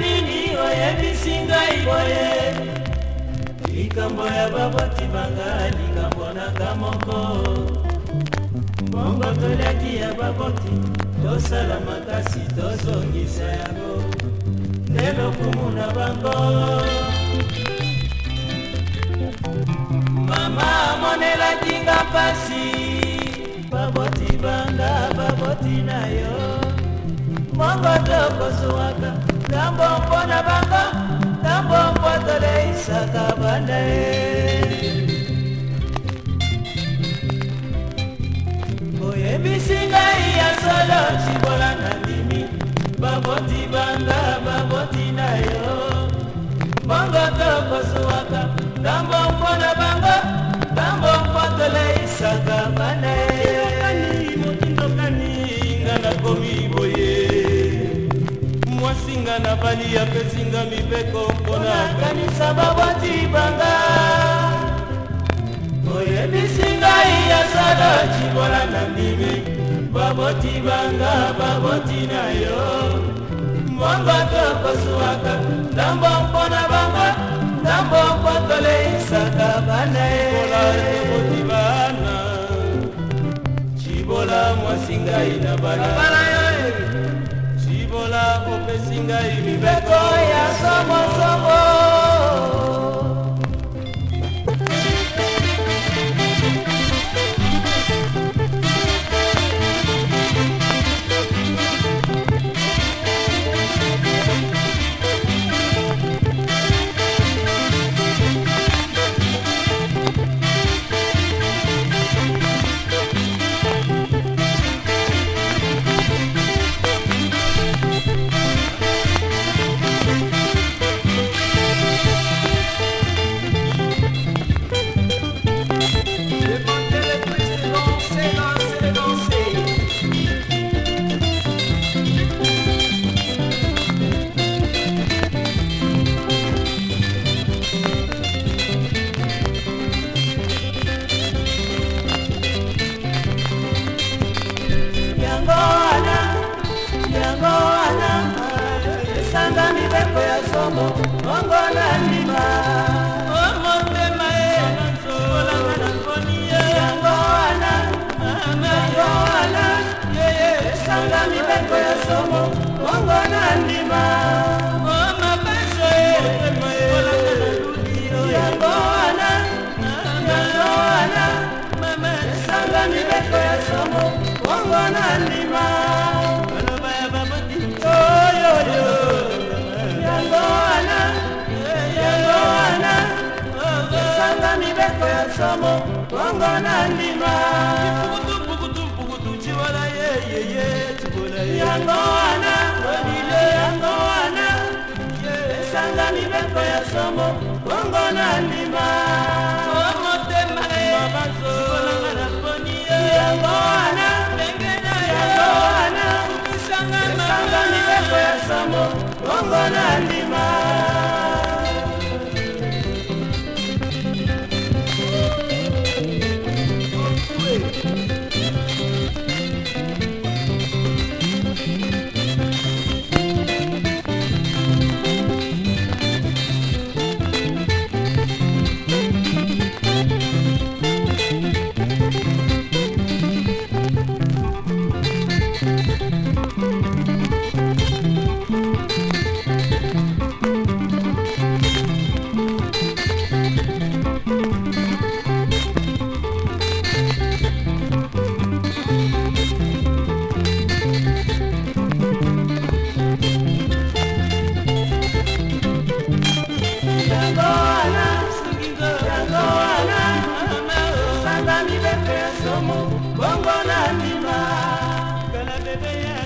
nini oyebisi ngai boye likambo ya baboti banga likambo nanga moko bongo toleki ya baboti tosala makasi tozongisa yango nde lokumu na bango mama amonelaki nga mpasi baboti banga baboti na yo mongo tokozwaka ntango mpo na bango ntango mpo toleisaka banda ye boyebisi ngai ya solo cibola na ndimi baboti banga baboti na yo mbongo tokozwaka ntango mpo na bango kosinga na balia mpe singa mibeko mpona kanisa babwati banga oyebisi ngai ya sala cibola na ndimi baboti banga baboti na yo mbongo tokosuwaka ntambo mpona bango ntambo mpo toleisaka bana eboti bana cibola mwasingai na bala ngai mibeko ya somo somo mongo na ndima o motema ye olanga na nkoni ye yango wana yango wana yeye esanga mibeko ya somo mongo na ndima somo bongo na ndima yango wana rodile yango wana esanga mibeko ya somo bongo na ndima yango wana yango wana esanga mibeko ya somo bongo na ndima Thank you.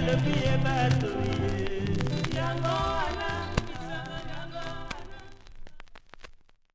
le pied bateau.